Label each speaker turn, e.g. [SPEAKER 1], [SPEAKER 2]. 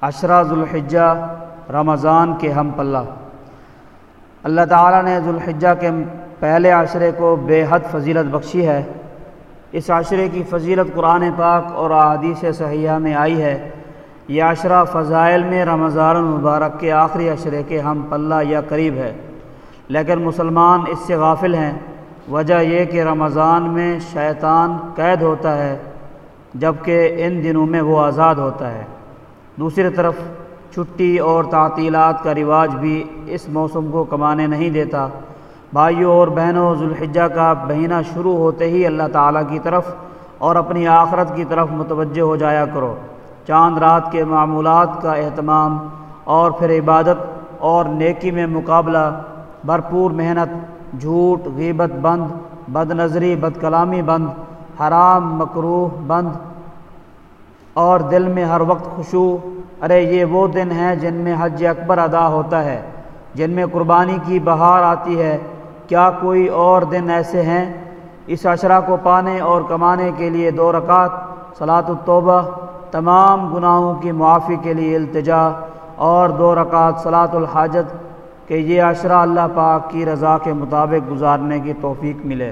[SPEAKER 1] عشرہ ذوالحجہ رمضان کے ہم پلہ۔ اللہ تعالیٰ نے ذوالحجہ کے پہلے عشرے کو بے حد فضیلت بخشی ہے۔ اس عشرے کی فضیلت قرآن پاک اور احادیث صحیحہ میں آئی ہے۔ یہ عشرہ فضائل میں رمضان المبارک کے آخری عشرے کے ہم پلہ یا قریب ہے۔ لیکن مسلمان اس سے غافل ہیں۔ وجہ یہ کہ رمضان میں شیطان قید ہوتا ہے، جبکہ ان دنوں میں وہ آزاد ہوتا ہے۔ دوسری طرف چھٹی اور تعطیلات کا رواج بھی اس موسم کو کمانے نہیں دیتا۔ بھائیوں اور بہنوں، ذوالحجہ کا مہینہ شروع ہوتے ہی اللہ تعالیٰ کی طرف اور اپنی آخرت کی طرف متوجہ ہو جایا کرو۔ چاند رات کے معمولات کا اہتمام اور پھر عبادت اور نیکی میں مقابلہ، بھرپور محنت، جھوٹ، غیبت بند بد نظری بد کلامی بند، حرام مکروح بند اور دل میں ہر وقت خوشو ارے، یہ وہ دن ہیں جن میں حج اکبر ادا ہوتا ہے، جن میں قربانی کی بہار آتی ہے۔ کیا کوئی اور دن ایسے ہیں؟ اس اشرا کو پانے اور کمانے کے لیے دو رکعت صلاۃ التوبہ، تمام گناہوں کی معافی کے لیے التجا، اور دو رکعت صلاۃ الحاجت، کہ یہ اشرا اللہ پاک کی رضا کے مطابق گزارنے کی توفیق ملے۔